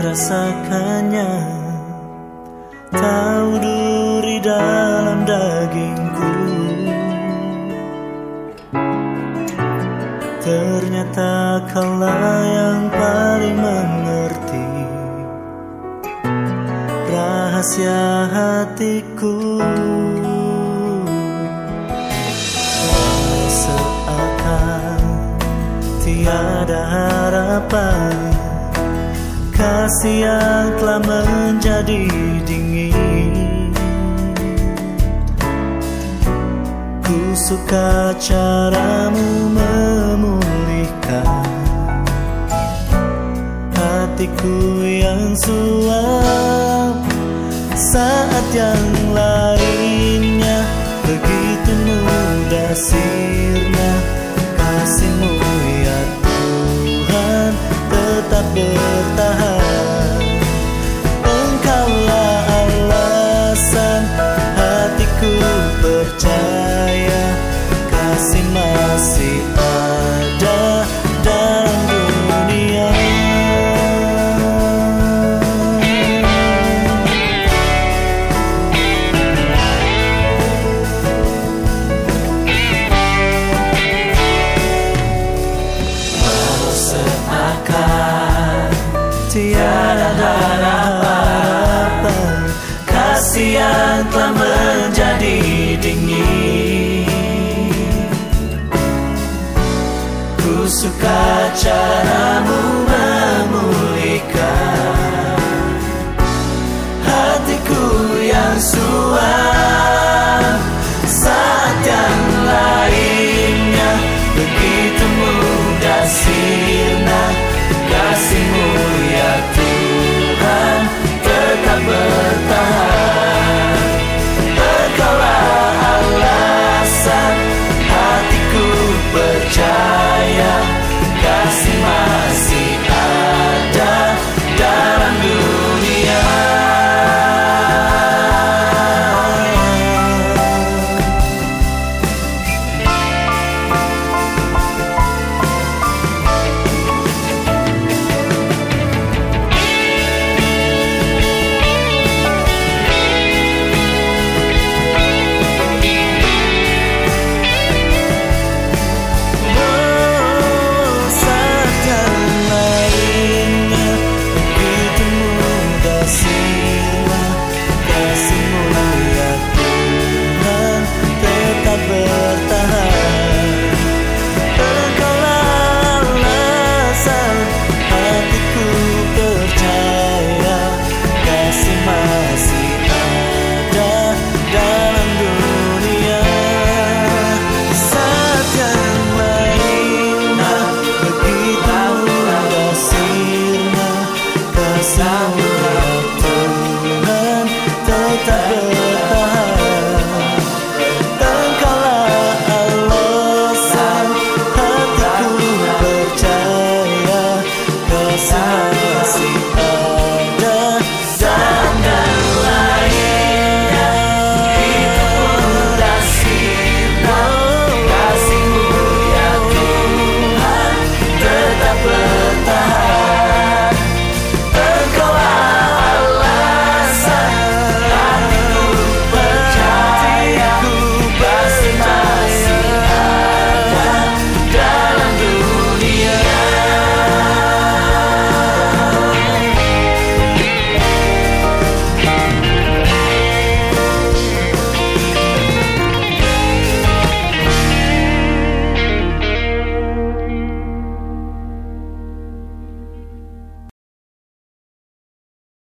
merasakannya. Tahu duri dalam dagingku. Ternyata kaulah yang paling mengerti Rahasia hatiku. Seakan tiada harapan kasih yang telah menjadi dingin. Ku suka caramu memulihkan Hatiku yang suam. Saat yang lainnya Begitu mudah sirna suka caramu memulihkan